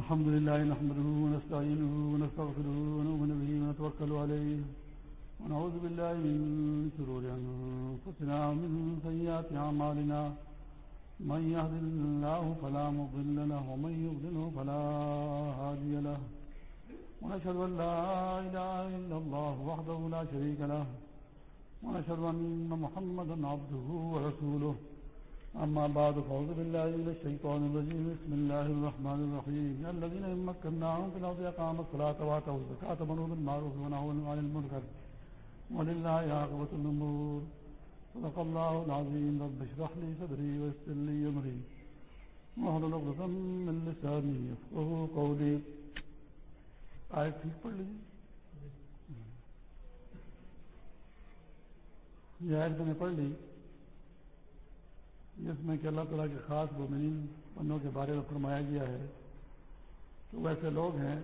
الحمد لله نحمده ونستعينه ونستغفره ونؤمن به ونتوكل عليه ونعوذ بالله من شرور أنفسنا ومن سيئات أعمالنا من يهد الله فلا مضل له ومن يضلله فلا هادي له ونشهد أن لا إله إلا الله وحده لا شريك له ونشهد أن محمدا عبده ورسوله أما بعد فأعوذ بالله من الشيطان الرجيم بسم الله الرحمن الرحيم الذين مكناهم في الأرض أقاموا الصلاة وآتوا الزكاة وأمروا بالمعروف ونهوا عن المنكر ولله عاقبة الأمور صدق الله العظيم رب اشرح لي صدري ويسر لي أمري واحلل عقدة من لساني يفقهوا قولي آیت ٹھیک پڑھ لیجیے یہ آیت میں نے پڑھ لی جس میں کہ اللہ تعالیٰ کے خاص مومنین بندوں کے بارے میں فرمایا گیا ہے، تو ویسے لوگ ہیں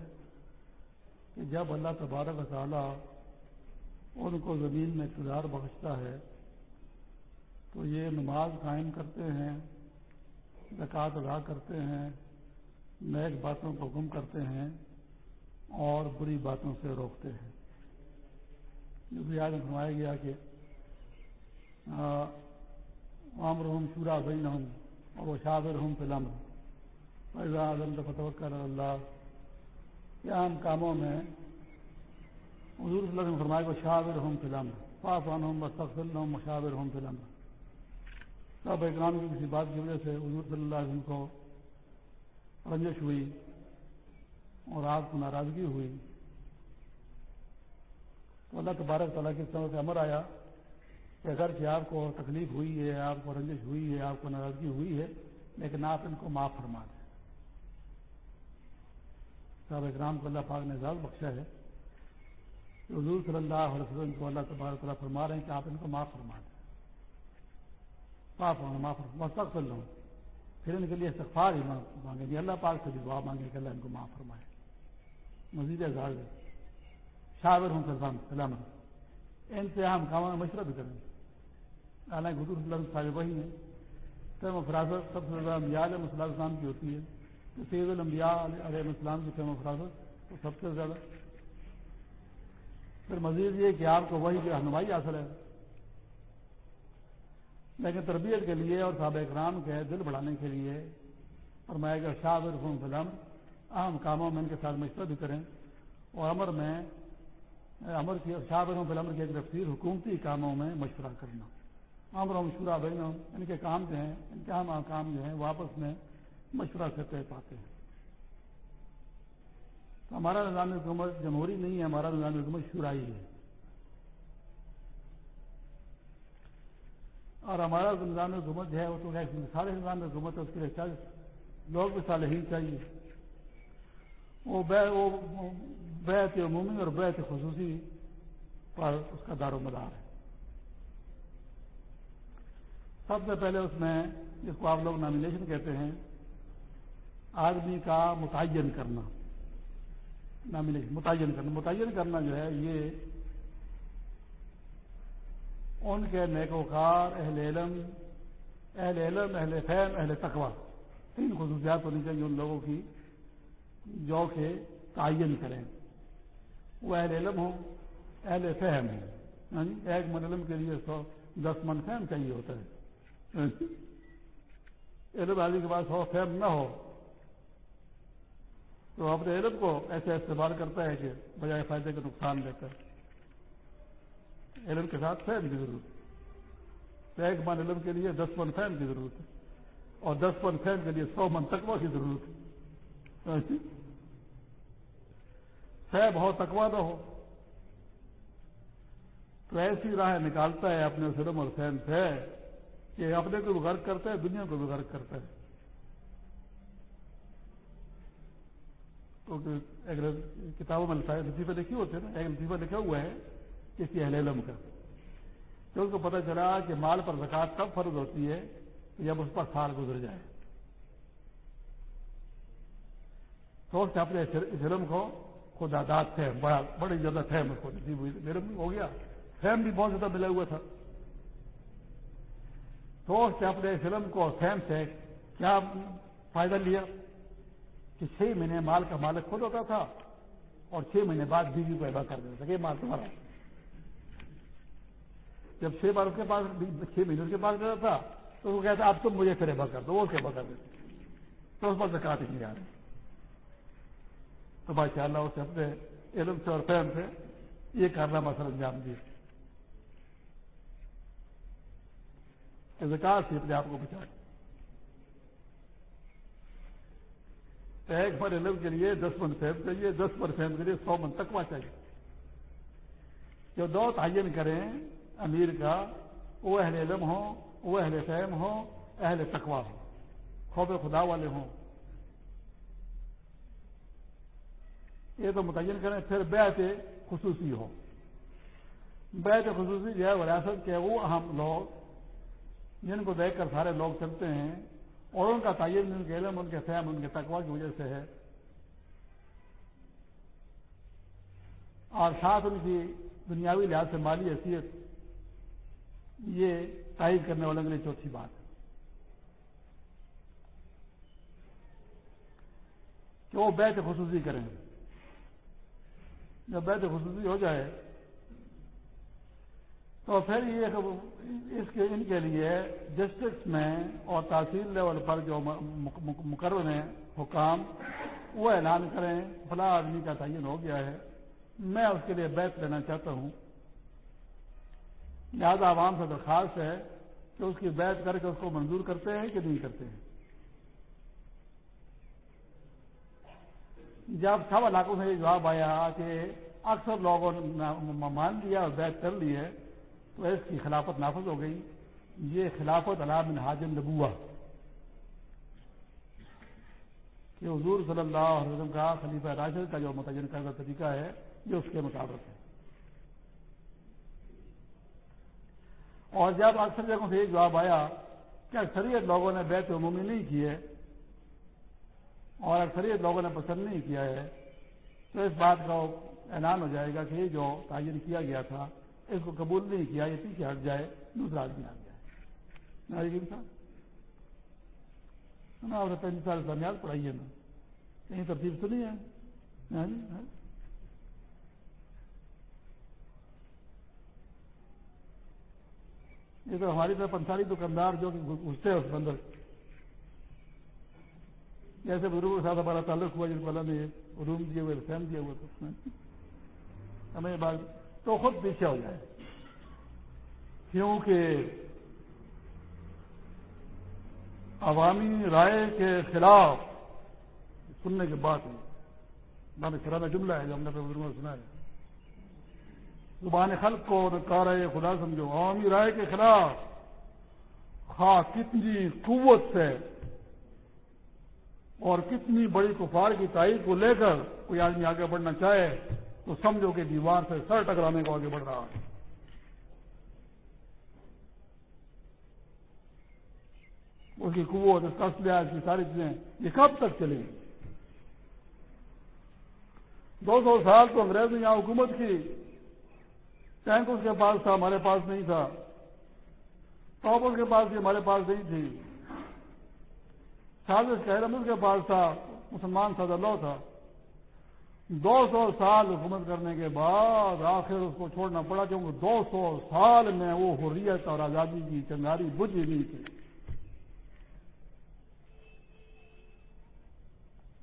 کہ جب اللہ تبارک تعالیٰ ان کو زمین میں اقتدار بخشتا ہے، تو یہ نماز قائم کرتے ہیں، زکوٰۃ ادا کرتے ہیں، نیک باتوں کو حکم کرتے ہیں اور بری باتوں سے روکتے ہیں۔ جو بھی آج فرمایا گیا کہ عام رحم شورا بین ہوں اور وہ شابر ہوں فلم فیضا اعظم فتو کر اللہ کہ عام کاموں میں حضور صلی اللہ علیہ وسلم فرمائے کو شابر ہوں فلم پاپان ہوں بستفل ہوں مشاور ہوں فلم سب اکرام کی کسی بات کی وجہ سے حضور صلی اللہ علیہ وسلم کو رنجش ہوئی اور آپ کو ناراضگی ہوئی۔ تو اللہ تبارک تعالیٰ کی طرح سے امر آیا۔ کہ اگر کہ آپ کو تکلیف ہوئی ہے، آپ کو رنجش ہوئی ہے، آپ کو ناراضگی ہوئی ہے، لیکن آپ ان کو معاف فرما دیں۔ صاحب اکرام کو اللہ پاک نے اعزاز بخشا ہے کہ حضور صلی اللہ علیہ وسلم کو اللہ تبارک تعالیٰ فرما رہے ہیں کہ آپ ان کو معاف فرما دیں۔ معاف ہونا معاف مستق کر لوں پھر ان کے لیے استغفار ہی مانگے گی اللہ پاک سے بھی دعا مانگے کہ اللہ ان کو معاف فرمائے۔ مزید اظہار شاور ہوں سلمان سلامت۔ ان سے ہم کام مشورہ بھی کریں گے۔ حالانکہ حضور صلی اللہ علیہ صاحب وہی ہیں۔ فیم و فراست سب سے زیادہ انبیاء علیہ صلی السلام کی ہوتی ہے تو سید الانبیاء علیہ السلام کی فیم و فراست تو سب سے زیادہ۔ پھر مزید یہ کہ آپ کو وہی جو رہنمائی حاصل ہے۔ لیکن تربیت کے لیے اور صحابہ اکرام کے دل بڑھانے کے لیے فرمایا گیا، شاہ رحم فلم اہم کاموں میں ان کے ساتھ مشورہ بھی کریں۔ اور امر میں، امر کی شاہ رحم فلم کی ایک تفصیل حکومتی کاموں میں مشورہ کرنا۔ امر مشورہ بین ان یعنی کے کام جو ہیں ان کے اہم کام جو ہیں وہ آپس میں مشورہ سے طے پاتے ہیں۔ تو ہمارا نظام حکومت جمہوری نہیں ہے، ہمارا نظام حکومت شرائی ہے۔ اور ہمارا نظام حکومت جو ہے، وہ تو سارے نظام حکومت ہے اس کے لیے لوگ بھی صالحین چاہیے۔ وہ بیت عمومی اور بیت خصوصی پر اس کا دار و مدار ہے۔ سب سے پہلے اس میں جس کو آپ لوگ نامنیشن کہتے ہیں، آدمی کا متعین کرنا نامنیشن متعین کرنا متعین کرنا جو ہے یہ ان کے نیکوکار، اہل علم اہل علم، اہل فہم، اہل تقوا تین خصوصیات ہونی چاہیے ان لوگوں کی جو کہ تعین کریں۔ وہ اہل علم ہوں، اہل فہم ہوں۔ یعنی ایک من علم کے لیے سو دس من فہم چاہیے ہوتا ہے۔ علم آدمی کے پاس سو فہم نہ ہو، تو اپنے علم کو ایسے استعمال کرتا ہے کہ بجائے فائدے کا نقصان دیتا ہے علم کے ساتھ فہم کی ضرورت ہے۔ ایک من علم کے لیے دس من فہم کی ضرورت ہے، اور دس من فہم کے لیے سو من تقوا کی ضرورت ہے۔ فہم ہو تقوا نہ ہو، تو ایسی راہ نکالتا ہے اپنے علم اور فہم سے۔ کہ اپنے کو بھی غرق کرتا ہے، دنیا کو بھی غرق کرتا ہے۔ تو کتابوں میں لطیفے لکھی ہوتے ہیں نا، ایک لطیفہ لکھا ہوا ہے کسی اہل علم کا۔ تو اس کو پتہ چلا کہ مال پر زکات تب فرض ہوتی ہے کہ جب اس پر سال گزر جائے۔ تو اس نے اپنے اس علم کو خود آداد تھے، بڑا بڑی زیادہ تھے اس کو نصیب ہوئی ہو گیا۔ فہم بھی بہت زیادہ ملا ہوا تھا۔ تو اس نے اپنے اس علم کو فہم سے کیا فائدہ لیا کہ چھ مہینے مال کا مالک خود ہوتا تھا اور چھ مہینے بعد بیوی کو ادا کر دیتا تھا کہ مال تمہارا جب چھ بار اس کے پاس چھ مہینے اس کے پاس رہتا تھا تو وہ کہتا اب تم مجھے پھر ادا کر دو، وہ اسے کر دیتے تو اس پر زکات ہی نہیں آ رہی تو ماشاء اللہ اسے اپنے علم سے اور فہم سے یہ کارنامہ سر انجام دیے زکات سے اپنے آپ کو بچا ایک بار علم کے لیے دس من فہم چاہیے دس پرسینٹ کے لیے سو من تکوا چاہیے۔ جو دو تعین کریں، امیر کا، وہ اہل علم ہو وہ اہل فہم ہو اہل تکوا ہو خوف خدا والے ہوں۔ یہ تو متعین کریں، پھر بیت خصوصی ہو۔ بیت خصوصی جو ہے وراثت کے وہ اہم لوگ جن کو دیکھ کر سارے لوگ چلتے ہیں اور ان کا تعین ان کے علم، ان کے فہم، ان کے تقوا کی وجہ سے ہے۔ اور ساتھ ان کی دنیاوی لحاظ سے مالی حیثیت یہ تائید کرنے والوں کے لیے چوتھی بات ہے۔ کہ وہ بیت خصوصی کریں۔ جب بیت خصوصی ہو جائے تو پھر یہ اس کے ان کے لیے ڈسٹرکٹ میں اور تحصیل لیول پر جو مقرر ہیں، حکام، وہ اعلان کریں، فلاں آدمی کا تعین ہو گیا ہے۔ میں اس کے لیے بیت لینا چاہتا ہوں۔ لہذا عوام سے درخواست ہے کہ اس کی بیت کر کے اس کو منظور کرتے ہیں کہ نہیں کرتے ہیں۔ جب سب علاقوں سے یہ جواب آیا کہ اکثر لوگوں نے مان لیا اور بیت کر لی ہے تو اس کی خلافت نافذ ہو گئی۔ یہ خلافت علام حاجم نبوا کہ حضور صلی اللہ علیہ وسلم کا خلیفہ راشد کا جو متعین کردہ طریقہ ہے، یہ اس کے مطابق ہے۔ اور جب اکثر جگہوں سے یہ جواب آیا کہ اکثریت لوگوں نے بیت عمومی نہیں کی ہے اور اکثریت لوگوں نے پسند نہیں کیا ہے، تو اس بات کا اعلان ہو جائے گا کہ یہ جو تعین کیا گیا تھا اس کو قبول نہیں کیا، یہ پیچھے ہٹ جائے، دوسرا آدمی ہٹ جائے۔ صاحب آپ نے پینتیس سال اسلامیات پڑھائی ہے نا۔ کہیں ترتیب سنی ہے۔ ہاں جی، ہاں۔ یہ تو ہماری طرف انساری دکاندار جو کہ گھستے ہیں اس اندر جیسے بزرگ کے ساتھ ہمارا تعلق ہوا، جن کو اللہ نے روم دیے ہوئے، فین دیا ہوا تو۔ ہاں جی۔ ہمیں بات تو خود پیچھے ہو جائے۔ کیونکہ عوامی رائے کے خلاف سننے کے بعد میں نے کرانا جملہ ہے جو ہم نے بزرگوں سنا ہے۔ زبان خلق کو نکار رہے خدا سمجھو، عوامی رائے کے خلاف خواہ کتنی قوت سے اور کتنی بڑی کفار کی تائید کو لے کر کوئی آدمی آگے بڑھنا چاہے تو سمجھو کہ دیوار سے سر ٹکرانے کو آگے بڑھ رہا ہے۔ اس کی قوت، اس کا اس کی ساری چیزیں یہ کب تک چلیں دو سو سال تو انگریز نے یہاں حکومت کی۔ ٹینک اس کے پاس تھا، ہمارے پاس نہیں تھا۔ ٹاپ اس کے پاس بھی ہمارے پاس نہیں تھی۔ سازش کا اس کے پاس تھا۔ مسلمان سد اللہ تھا۔ دو سو سال حکومت کرنے کے بعد آخر اس کو چھوڑنا پڑا کیونکہ دو سو سال میں وہ حریت اور آزادی کی چنگاری بجھ نہیں تھی۔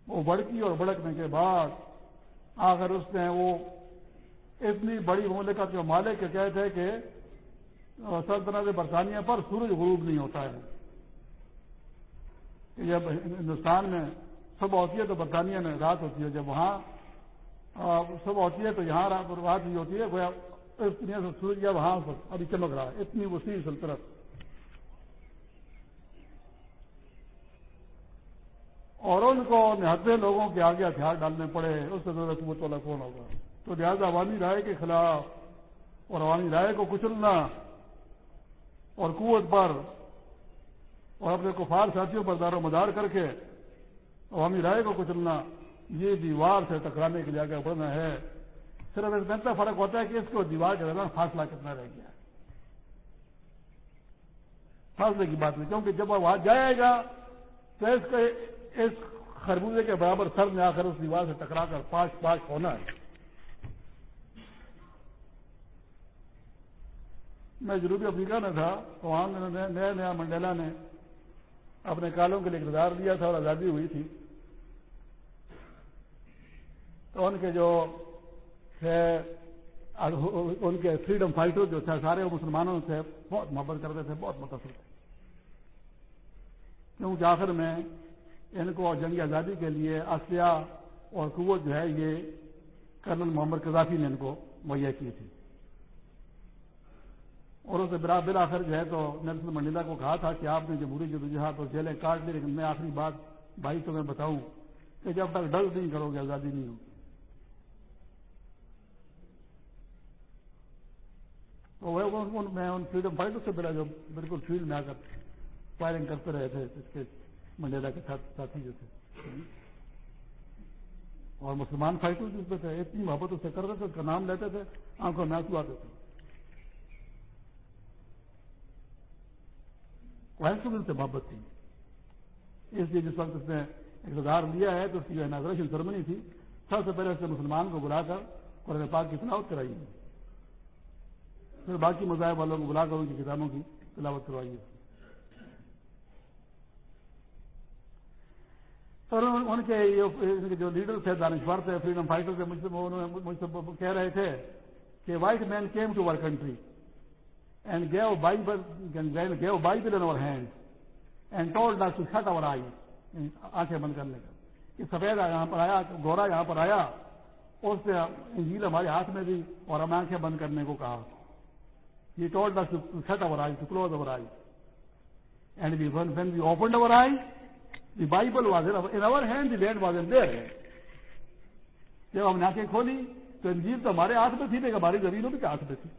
وہ بڑکی اور بڑکنے کے بعد آخر اس نے وہ اتنی بڑی مملکت جو مالک کے کہتے ہیں کہ سلطنت برطانیہ پر سورج غروب نہیں ہوتا ہے۔ جب ہندوستان میں صبح ہوتی ہے تو برطانیہ میں رات ہوتی ہے، جب وہاں صبح ہوتی ہے تو یہاں رات نہیں ہوتی ہے دنیا سے سورج یا وہاں پر ابھی چمک رہا ہے، اتنی وسیع سلطنت۔ اور ان کو نہتے لوگوں کے آگے ہتھیار ڈالنے پڑے، اس سے زیادہ قوت والا کون ہوگا؟ تو لہٰذا عوامی رائے کے خلاف اور عوامی رائے کو کچلنا اور قوت پر اور اپنے کفار ساتھیوں پر دار و مدار کر کے عوامی رائے کو کچلنا یہ دیوار سے ٹکرانے کے لیے آگے بڑھنا ہے صرف اس میں اتنا فرق ہوتا ہے کہ اس کو دیوار کے درمیان فاصلہ کتنا رہ گیا۔ فاصلے کی بات نہیں، کیونکہ جب وہ وہاں جائے گا تو اس کے، اس خربوزے کے برابر سر میں آ کر اس دیوار سے ٹکرا کر پاش پاش ہونا ہے۔ میں جنوبی افریقہ میں تھا، تو وہاں نیا نیا منڈیلا نے اپنے کالوں کے لیے اقتدار دیا تھا اور آزادی ہوئی تھی۔ ان کے جو تھے ان کے فریڈم فائٹر جو تھے، سارے مسلمانوں سے بہت محبت کرتے تھے، بہت متاثر تھے۔ کیونکہ آخر میں ان کو جنگی آزادی کے لیے اسیا اور قوت جو ہے، یہ کرنل محمد قذافی نے ان کو مہیا کی تھی۔ اور اسے برا آخر جو ہے تو نیلسن منڈیلا کو کہا تھا کہ آپ نے جمہوری جدوجہد اور جیلیں کاٹ لی، لیکن میں آخری بات بھائی تو میں بتاؤں کہ جب تک ڈر نہیں کرو گے، آزادی نہیں ہوگی۔ میں ان فریڈم فائٹر سے ملا جو بالکل فیلڈ میں آ کر فائرنگ کرتے رہے تھے، اس کے منڈیلا کے ساتھی جو تھے۔ اور مسلمان فائٹر جس پہ تھے، اتنی محبت اس سے کرتے تھے، اس کا نام لیتے تھے، آنکھوں میں آنسو آتے تھے۔ سے محبت تھی۔ اس لیے جس وقت اس نے اقتدار لیا ہے تو اس کی جو اناگریشن سرمنی تھی، سب سے پہلے اس نے مسلمان کو بلا کر قرآن پاک کی تلاوت کرائی۔ ہے پھر باقی مذاہب والوں کو بلا کر ان کی کتابوں کی تلاوت کروائی اور ان کے جو لیڈر تھے، دانشور تھے فریڈم فائٹر تھے، مجھ سے کہہ رہے تھے کہ white man came to our country and gave Bible gave Bible in our hand and told to shut our eye آنکھیں بند کرنے کا۔ کہ سفید یہاں پر آیا، گورا یہاں پر آیا، اس نے انجیل ہمارے ہاتھ میں دی اور ہمیں آنکھیں بند کرنے کو کہا۔ یہ told to shut our eye to close our eye and we when when we opened our eye the Bible was in our hand the land was in their جب ہم نے آنکھیں کھولی تو انجیل تو ہمارے ہاتھ میں تھی، لیکن ہماری زمینوں بھی ہاتھ میں تھی۔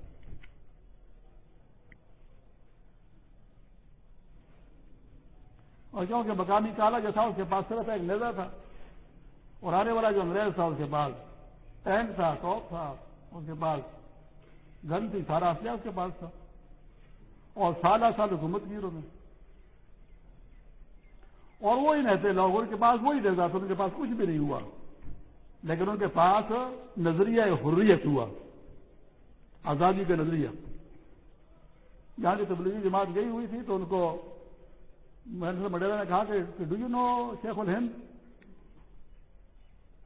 اور کیونکہ مقامی کالا جو تھا، اس کے پاس صرف ایک لیزر تھا۔ اور آنے والا جو انگریز تھا، اس کے پاس ٹینک تھا، ٹاپ تھا، اس کے پاس گن تھی سارا اسلحہ اس کے پاس تھا۔ اور سالہ سال حکومت کی انہوں نے اور وہی رہتے لوگ، ان کے پاس وہی لیزر تھا، ان کے پاس کچھ بھی نہیں ہوا۔ لیکن ان کے پاس نظریہ حریت ہوا۔ آزادی کا نظریہ۔ جہاں کی تبلیغی جماعت گئی ہوئی تھی تو ان کو مڈیرا نے کہا کہ ڈو یو نو شیخ الہند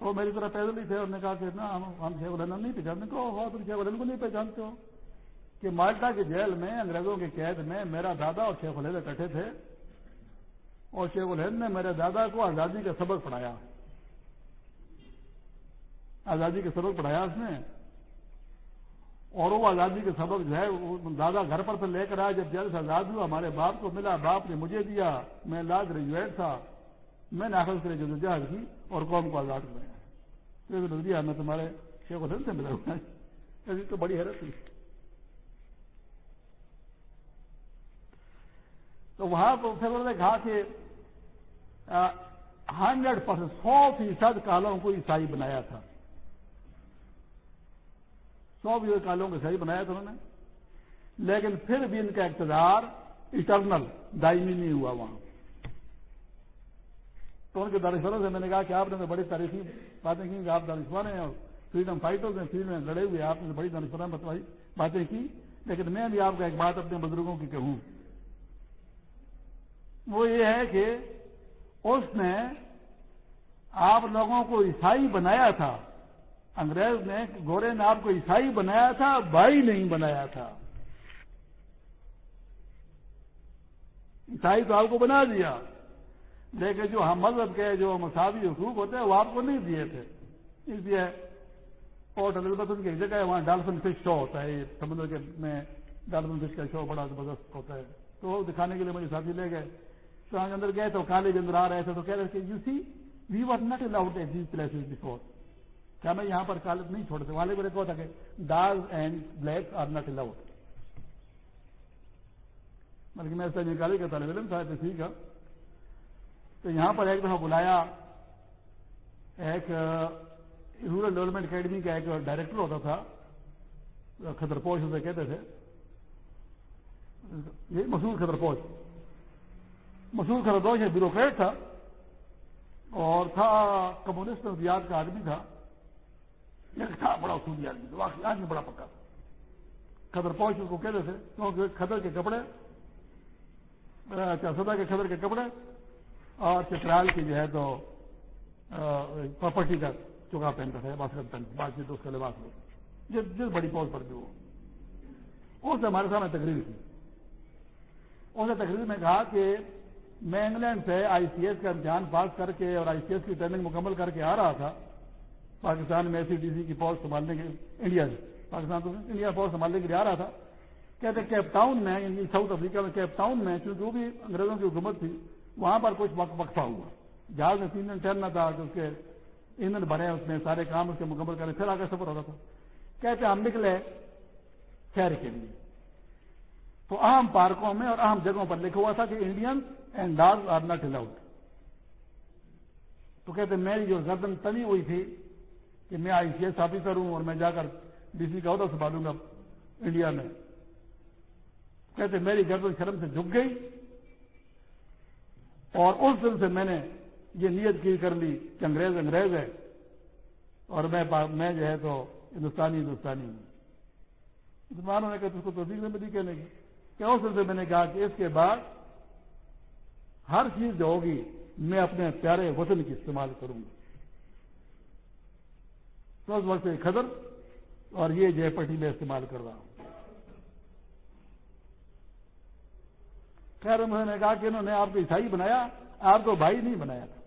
تو میری طرح پیدل ہی تھے، انہوں نے کہا کہ نا ہم شیخ الہند نہیں پہچانتے کہو تم شیخ الہند کو نہیں پہچانتے ہو؟ کہ مالٹا کی جیل میں، انگریزوں کی قید میں میرا دادا اور شیخ الہند اکٹھے تھے اور شیخ الہند نے میرے دادا کو آزادی کا سبق پڑھایا۔ آزادی کا سبق پڑھایا اس نے۔ اور وہ آزادی کے سبق جو ہے دادا گھر پر سے لے کر آیا جب جیل سے آزاد ہوا، ہمارے باپ کو ملا، باپ نے مجھے دیا، میں لا گریجویٹ تھا۔ میں نے آخر کے جدوجہد کی اور قوم کو آزاد کرایا دیا۔ میں تمہارے شیخ الحمد سے ملا ہوں تو بڑی حیرت تھی تو وہاں تو پھر انہوں نے کہا کہ ہنڈریڈ پرسینٹ سو فیصد کالوں کو عیسائی بنایا تھا۔ سو بھی کالوں کو صحیح بنایا تھا انہوں نے۔ لیکن پھر بھی ان کا اقتدار اٹرنل دائمی نہیں ہوا وہاں۔ تو ان کے دانشوروں سے میں نے کہا کہ آپ نے تو بڑی تاریخی باتیں کی، کہ آپ دانشور ہیں اور فریڈم فائٹرز ہیں فریڈم میں لڑے ہوئے آپ نے بڑی دانشور باتیں کی۔ لیکن میں بھی آپ کو ایک بات اپنے بزرگوں کی کہوں۔ وہ یہ ہے کہ اس نے آپ لوگوں کو عیسائی بنایا تھا۔ انگریز نے گورے نے آپ کو عیسائی بنایا تھا، بھائی نہیں بنایا تھا۔ عیسائی تو آپ کو بنا دیا۔ لیکن جو ہم مذہب کے جو مساوی حقوق ہوتے ہیں وہ آپ کو نہیں دیے تھے۔ اس لیے پورٹ الزبتھ کی ایک جگہ ہے، وہاں ڈالفن فش شو ہوتا ہے۔ سمندر کے میں ڈالفن فش کا شو بڑا زبردست ہوتا ہے۔ تو وہ دکھانے کے لیے مجھے ساتھی لے گئے۔ تو اندر گئے تو کالج اندر آ رہے تھے تو کہہ رہے تھے you see we were not allowed at these places before کیا میں یہاں پر کالج نہیں چھوڑتے والے میرے کو تھا کہ dog and black are not allowed بلکہ میں ایسا نکالی کا طالب علم تھا ٹھیک ہے۔ تو یہاں پر ایک دفعہ بلایا ایک رورل ڈیولپمنٹ اکیڈمی کا ایک ڈائریکٹر ہوتا تھا خطر پوش اسے کہتے تھے۔ یہ مسور خطر پوش۔ مسور خطر پوش بیوروکریٹ تھا اور تھا کمیونسٹ نظریات کا آدمی تھا۔ ایک تھا بڑا اصولی آدمی آدمی بڑا پکا تھا۔ قدر پہنچ اس کو کہتے تھے کیونکہ خدر کے کپڑے اچھا، سدا کے خدر کے کپڑے اور چترال کی جو ہے تو پراپرٹی کا چوکا پہنتا تھا، باسکٹ بات چیت اس کا لباس ہو جس جس بڑی پوز پر بھی وہ اس سے ہمارے سامنے تقریر تھی۔ اس نے تقریر میں کہا کہ میں انگلینڈ سے آئی سی ایس کا امتحان پاس کر کے اور آئی سی ایس کی ٹریننگ مکمل کر کے آ رہا تھا۔ پاکستان میں سی ڈی سی کی فوج سنبھالنے کے انڈیا سے۔ پاکستان تو انڈیا فوج سنبھالنے کے لیے آ رہا تھا۔ کہتے کیپ ٹاؤن میں یعنی ساؤتھ افریقہ میں کیپ ٹاؤن میں، چونکہ وہ بھی انگریزوں کی حکومت تھی وہاں پر کچھ وقفہ ہوا۔ جہاز میں تین دن ٹھہرنا تھا کہ اس کے ایندھن بھرے، اس میں سارے کام اس کے مکمل کرے، پھر آگے سفر ہوتا تھا۔ کہتے ہم نکلے شہر کے لیے۔ تو اہم پارکوں میں اور اہم جگہوں پر لکھا ہوا تھا کہ Indian and dog are not allowed. تو کہتے میری جو گردن تنی ہوئی تھی کہ میں آئی سی ایس آفیسر ہوں اور میں جا کر ڈی سی کا عہدہ سنبھالوں گا انڈیا میں۔ کہتے میری گردن شرم سے جھک گئی۔ اور اس دن سے میں نے یہ نیت کی کر لی کہ انگریز انگریز ہے اور میں جو ہے تو ہندوستانی ہندوستانی ہوں۔ مسلمانوں نے کہا اس کو تصدیق میں نہیں کہنے کی۔ کہ اس دن سے میں نے کہا کہ اس کے بعد ہر چیز جو ہوگی میں اپنے پیارے وطن کی استعمال کروں گا۔ تو اس وقت خدر اور یہ جے پٹی میں استعمال کر رہا ہوں۔ خیر انہوں نے کہا کہ انہوں نے آپ کو عیسائی بنایا، آپ کو بھائی نہیں بنایا تھا۔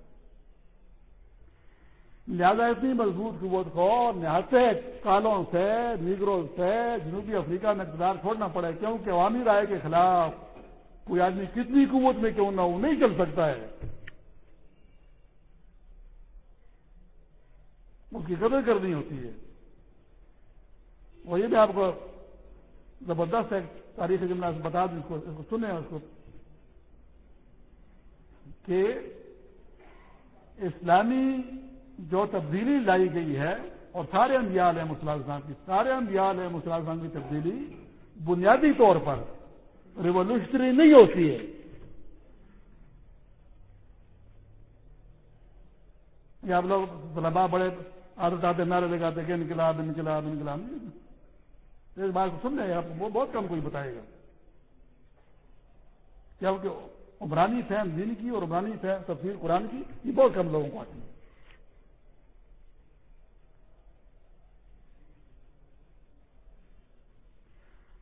لہذا اتنی مضبوط قوت کو نہاتے کالوں سے، نیگروں سے جنوبی افریقہ میں اقتدار چھوڑنا پڑے، کیونکہ عوامی رائے کے خلاف کوئی آدمی کتنی قوت میں کیوں نہ وہ نہیں چل سکتا ہے۔ اس کی قدر کرنی ہوتی ہے۔ وہ یہ بھی آپ کو زبردست ہے تاریخ جملہ بتا دوں، اس کو اس کو سنیں اس کو کہ اسلامی جو تبدیلی لائی گئی ہے اور سارے انبیاء علیہ مسلم کی، سارے انبیاء علیہ مسلم کی تبدیلی بنیادی طور پر ریولیوشنری نہیں ہوتی ہے۔ یہ آپ لوگ طلبا بڑے عادت آتے نعرے لگاتے کہ انقلاب انقلاب انقلاب۔ اس بات کو سن رہے ہیں آپ کو بہت کم کوئی بتائے گا۔ کیونکہ عمرانی فہم دین کی اور عمرانی فہم تفصیل قرآن کی، یہ بہت کم لوگوں کو آتی ہے۔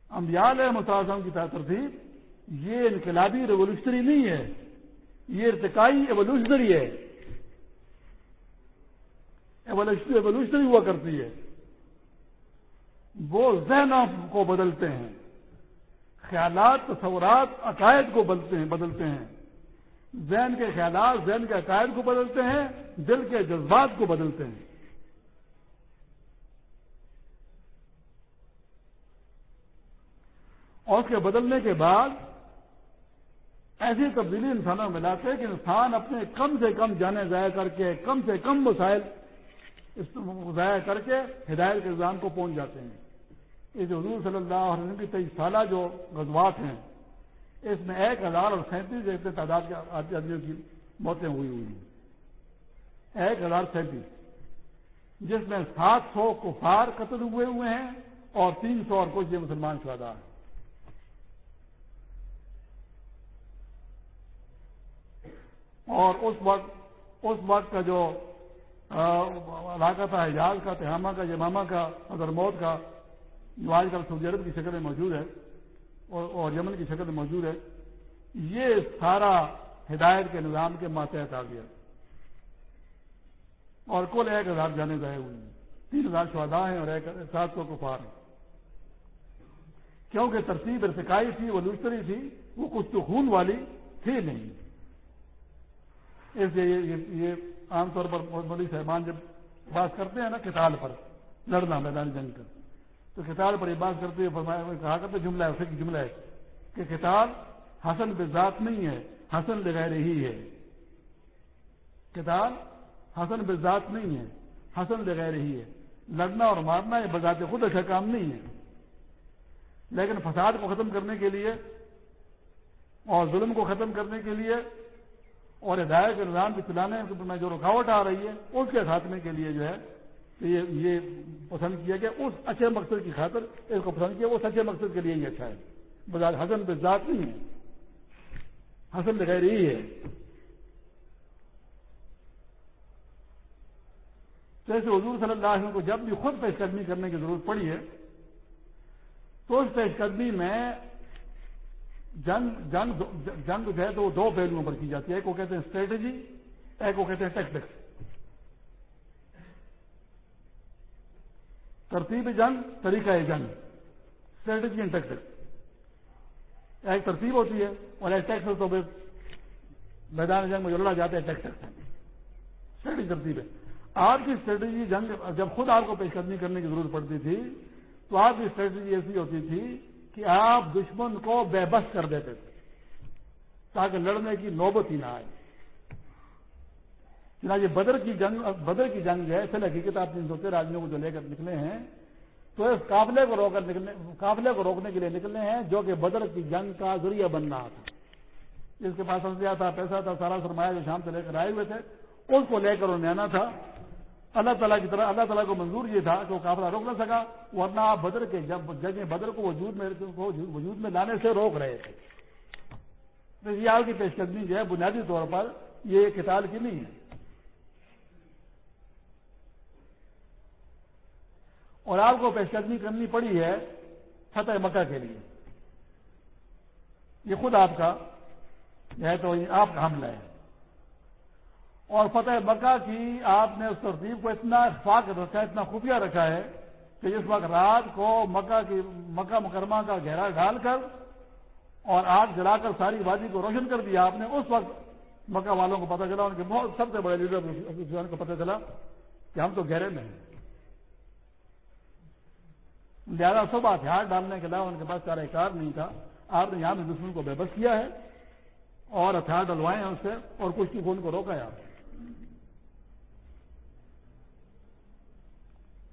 امبیال ہے مساذم کی ترتیب، یہ انقلابی ریولیوشنری نہیں ہے، یہ ارتقائی ایولیوشنری ہے۔ ایولیوشنری ہوا کرتی ہے۔ وہ ذہنوں کو بدلتے ہیں۔ خیالات، تصورات، عقائد کو بدلتے ہیں بدلتے ہیں۔ ذہن کے خیالات، ذہن کے عقائد کو بدلتے ہیں، دل کے جذبات کو بدلتے ہیں۔ اور اس کے بدلنے کے بعد ایسی تبدیلی انسانوں میں لاتے کہ انسان اپنے کم سے کم جانے ضائع کر کے، کم سے کم وسائل ضائع کر کے ہدایت کے نظام کو پہنچ جاتے ہیں۔ اس حضور صلی اللہ علیہ وسلم کی تیئیس سالہ جو غزوات ہیں، اس میں ایک ہزار اور سینتیس اتنے تعداد کے آدمیوں کی موتیں ہوئی ہوئی ہیں۔ ایک ہزار سینتیس۔ جس میں سات سو کفار قتل ہوئے ہوئے ہیں اور تین سو اور کچھ یہ مسلمان شہدا ہیں۔ اور اس وقت اس وقت کا جو علاقہ تھا حجاز کا، تہامہ کا، یمامہ کا حضر موت کا جو آج کل سعودی عرب کی شکل میں موجود ہے اور یمن کی شکل میں موجود ہے، یہ سارا ہدایت کے نظام کے ماتحت آ گیا۔ اور کل ایک ہزار جانے ضائع ہوئی ہیں۔ تین ہزار شہدا ہیں اور ایک سات سو کفار ہیں۔ کیونکہ ترتیب ارتقائی تھی، وہ لوشتری تھی، وہ کچھ تو خون والی تھی نہیں۔ اس لیے یہ عام طور پر مودی صاحبان جب بات کرتے ہیں نا کتاب پر، لڑنا، میدان جنگ کر تو کتاب پر یہ بات کرتے ہوئے کہا کرتے جملہ ہے کی جملہ ہے کہ کتاب حسن بذات نہیں ہے، حسن لغیر ہی ہے۔ کتاب حسن بذات نہیں ہے، حسن لغیر ہی ہے۔ لڑنا اور مارنا یہ بذات خود اچھا کام نہیں ہے۔ لیکن فساد کو ختم کرنے کے لیے اور ظلم کو ختم کرنے کے لیے اور ہدایت کے نظام کے چلانے میں جو رکاوٹ آ رہی ہے اس کے خاتمے کے لیے جو ہے یہ پسند کیا گیا، اس اچھے مقصد کی خاطر اس کو پسند کیا اس اچھے مقصد کے لیے یہ اچھا ہے۔ بازار حسن پہ ذات نہیں ہے۔ حسن دکھائی رہی ہے۔ جیسے حضور صلی اللہ علیہ وسلم کو جب بھی خود پیش قدمی کرنے کی ضرورت پڑی ہے، تو اس پیش قدمی میں جنگ جنگ جنگ جو ہے تو وہ دو پہلوؤں پر کی جاتی ہے۔ ایک وہ کہتے ہیں اسٹریٹجی ایک وہ کہتے ہیں ٹیکٹکس ترتیب جنگ، طریقہ جنگ۔ اسٹریٹجی اینڈ ٹیکٹکس ایک ترتیب ہوتی ہے اور ایک ٹیکس تو میدان جنگ میں جو لڑا جاتا ہے ٹیکٹکس اسٹریٹجی ترتیب ہے۔ آپ کی اسٹریٹجی جنگ جب خود آپ کو پیش قدمی کرنے کی ضرورت پڑتی تھی، تو آپ کی اسٹریٹجی ایسی ہوتی تھی کہ آپ دشمن کو بے بس کر دیتے تھے تاکہ لڑنے کی نوبت ہی نہ آئے۔ چنانچہ بدر کی جنگ، بدر کی جنگ جو ہے پھر حقیقت آپ تین سو تیرہ آدمیوں کو جو لے کر نکلے ہیں، تو اس قافلے کو روک کر نکلنے، قافلے کو روکنے کے لیے نکلنے ہیں جو کہ بدر کی جنگ کا ذریعہ بن رہا تھا۔ جس کے پاس ہنسیا تھا پیسہ تھا، سارا سرمایہ جو شام سے لے کر آئے ہوئے تھے اس کو لے کر انہیں آنا تھا۔ اللہ تعالیٰ کی طرح، اللہ تعالیٰ کو منظور یہ تھا کہ وہ قافلہ روک نہ سکا، ورنہ آپ بدر کے جب جگہ بدر کو وجود میں وجود میں لانے سے روک رہے تھے۔ یہ آپ کی پیش قدمی جو ہے، بنیادی طور پر یہ کتاب کی نہیں ہے۔ اور آپ کو پیش قدمی کرنی پڑی ہے فتح مکہ کے لیے۔ یہ خود آپ کا جو ہے تو آپ کا حملہ ہے۔ اور فتح مکہ کی آپ نے اس ترتیب کو اتنا فاق رکھا ہے اتنا خفیہ رکھا ہے کہ جس وقت رات کو مکہ کی، مکہ مکرمہ کا گہرا ڈال کر اور آگ جلا کر ساری وادی کو روشن کر دیا آپ نے، اس وقت مکہ والوں کو پتہ چلا، ان کے بہت، سب سے بڑے لیڈر کو پتہ چلا کہ ہم تو گہرے میں ہیں۔ زیادہ صبح ہتھیار ڈالنے کے علاوہ ان کے پاس چارہ کار نہیں تھا۔ آپ نے یہاں میں دشمن کو بے بس کیا ہے اور ہتھیار ڈلوائے ہیں اس سے اور کچھ کی خون کو روکا ہے آپ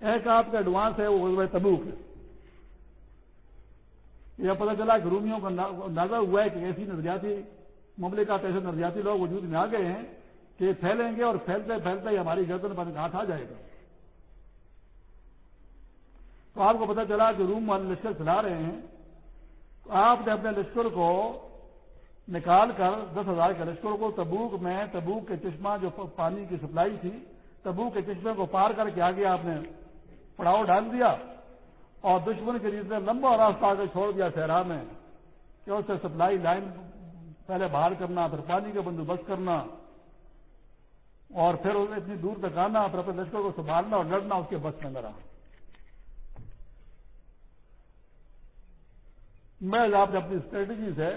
ایک آپ کا ایڈوانس ہے، وہ تبوک ہے۔ یہ پتہ چلا کہ رومیوں کا اندازہ ہوا ہے کہ ایسی نظریاتی مملکات ایسے نظریاتی لوگ وجود میں آ گئے ہیں کہ پھیلیں گے اور پھیلتے پھیلتے ہی ہماری گردن پر ہاتھ آ جائے گا۔ تو آپ کو پتہ چلا کہ روم والے لشکر چلا رہے ہیں تو آپ نے اپنے لشکر کو نکال کر دس ہزار کے لشکر کو تبوک میں، تبوک کے چشمہ جو پانی کی سپلائی تھی، تبوک کے چشمے کو پار کر کے آگے آپ نے پڑاؤ ڈال دیا اور دشمن کے لیے لمبا راستہ آگے چھوڑ دیا صحرا میں کہ اس سے سپلائی لائن پہلے باہر کرنا، پھر پانی کا بندوبست کرنا اور پھر اتنی دور تک آنا، پھر اپنے لشکر کو سنبھالنا اور لڑنا اس کے بس میں رہا۔ میں آپ نے اپنی اسٹریٹجی سے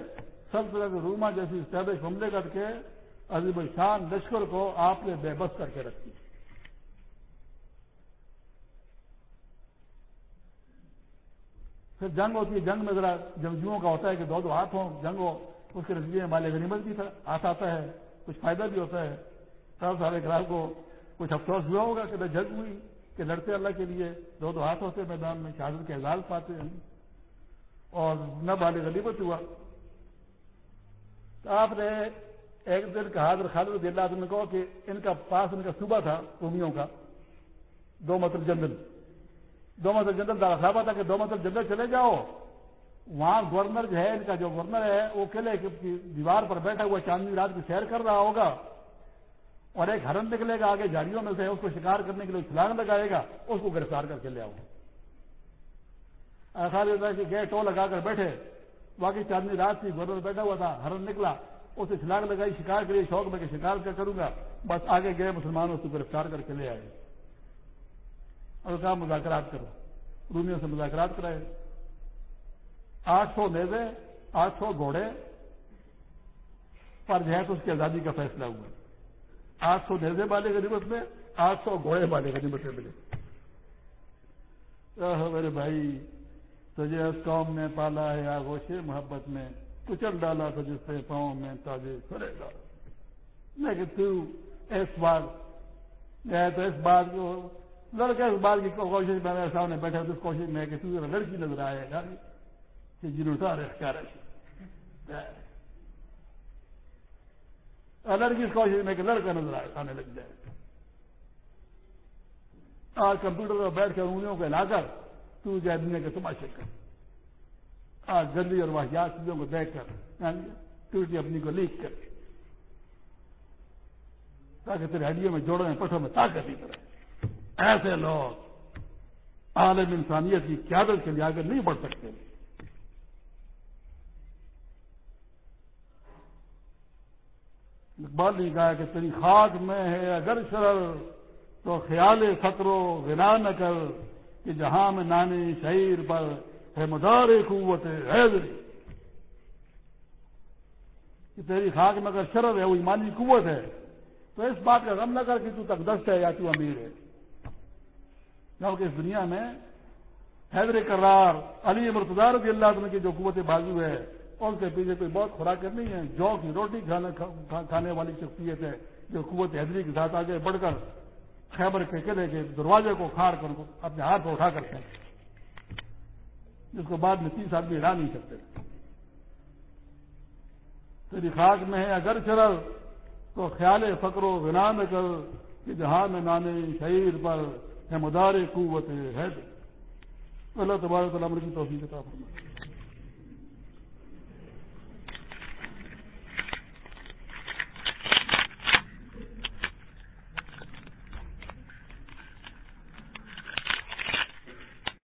سب طرح کے روما جیسی اسٹیبلش حملے کر کے عظیم شان لشکر کو آپ نے بے بس کر کے رکھی پھر جنگ ہوتی ہے، جنگ میں ذرا جنگجوؤں کا ہوتا ہے کہ دو دو ہاتھ ہوں، جنگ ہو، اس کے نتیجے میں مالے غنیمت بھی ہاتھ آتا ہے، کچھ فائدہ بھی ہوتا ہے۔ سب سارے گراہک کو کچھ افسوس ہوا ہوگا کہ میں جنگ ہوئی، کہ لڑتے اللہ کے لیے دو دو ہاتھ ہوتے، میدان میں شہادت کے اعزاز پاتے ہیں۔ اور نہ بالے غلیبت ہوا۔ تو آپ نے ایک دن کا حاضر خالد اللہ نے کہا کہ ان کا پاس ان کا صوبہ تھا رومیوں کا، دو مطلب جنگل دو مطلب جنگل دارا صاحبہ تھا کہ دو مطلب جنگل چلے جاؤ۔ وہاں گورنر جو ہے، ان کا جو گورنر ہے، وہ قلعے کی دیوار پر بیٹھا ہوا چاندنی رات کی سیر کر رہا ہوگا۔ اور ایک ہرن نکلے گا، آگے جھاڑیوں میں سے، اس کو شکار کرنے کے لیے چھلانگ لگائے گا، اس کو گرفتار کر کے لے آؤ۔ ایسا کہ گئے ٹو لگا کر بیٹھے، باقی چاندنی رات تھی گورنر بیٹھا ہوا تھا ہرن نکلا، اسے چھلانگ لگائی، شکار کے لیے شوق میں کہ شکار کیا کروں گا، بس آگے گئے مسلمان اس کو گرفتار کر کے لے آئے۔ اور کہا، مذاکرات کرو۔ رومیوں سے مذاکرات کرائے۔ آٹھ سو نیزے آٹھ سو گھوڑے، پر جو ہے تو اس کی آزادی کا فیصلہ ہوا۔ آٹھ سو نیزے والے غنیمت میں، آٹھ سو گھوڑے والے غنیمت میں ملے۔ میرے بھائی تجھے اس قوم میں پالا ہے آگوش محبت میں، کچل ڈالا تو جس سے پاؤں میں تازے کرے گا۔ لیکن تو اس بار تو اس بات کو، لڑکا اس بات کی کوشش میں میرے سامنے بیٹھا تو اس کوشش میں کہ تو لڑکی نظر آئے گا۔ کہ جنوٹا رکھ کر لڑکی اس کوشش میں کہ لڑکا نظر آئے آنے لگ جائے۔ آج کمپیوٹر پر بیٹھ کر انگلیوں کو ہلا کر تو جائے دنیا کے تماشے کر۔ آج گندی اور واحد چیزوں کو دیکھ کر۔ ہاں جی، ٹوٹی اپنی کو لیک کر۔ تاکہ تیرے ہڈیوں میں جوڑوں میں پٹھوں میں طاقت ہی کرے ایسے لوگ عالم انسانیت کی قیادت کے لیے آگے نہیں بڑھ سکتے۔ اقبال نے کہا کہ تیری خاک میں ہے اگر شرر، تو خیال فکر و غنا نہ کر۔ کہ جہاں میں نانے شعیر پر ہے مدار قوت کہ تیری خاک میں اگر شرر ہے، وہ ایمانی قوت ہے، تو اس بات کا غم نہ کر کہ تو تک دست ہے یا تو امیر ہے۔ کیونکہ اس دنیا میں حیدر کرار، علی مرتدار رضی اللہ عنہ کی جو قوت بازو ہے، ان کے پیچھے کوئی بہت خوراک نہیں ہے جو کی روٹی کھانے والی شخصیت ہے، جو قوت حیدری کے ساتھ آگے بڑھ کر خیبر کے قلعے کے دروازے کو کھاڑ کر اپنے ہاتھ اٹھا کر جس کو بعد میں تیس آدمی ہرا نہیں سکتے۔ تیری خاک میں ہے اگر چرل، تو خیال فکر و بنا میں کر کہ جہاں میں نانے شعیر پر ہے مدار قوت ہے اللہ تبارک کی توفیق کتاب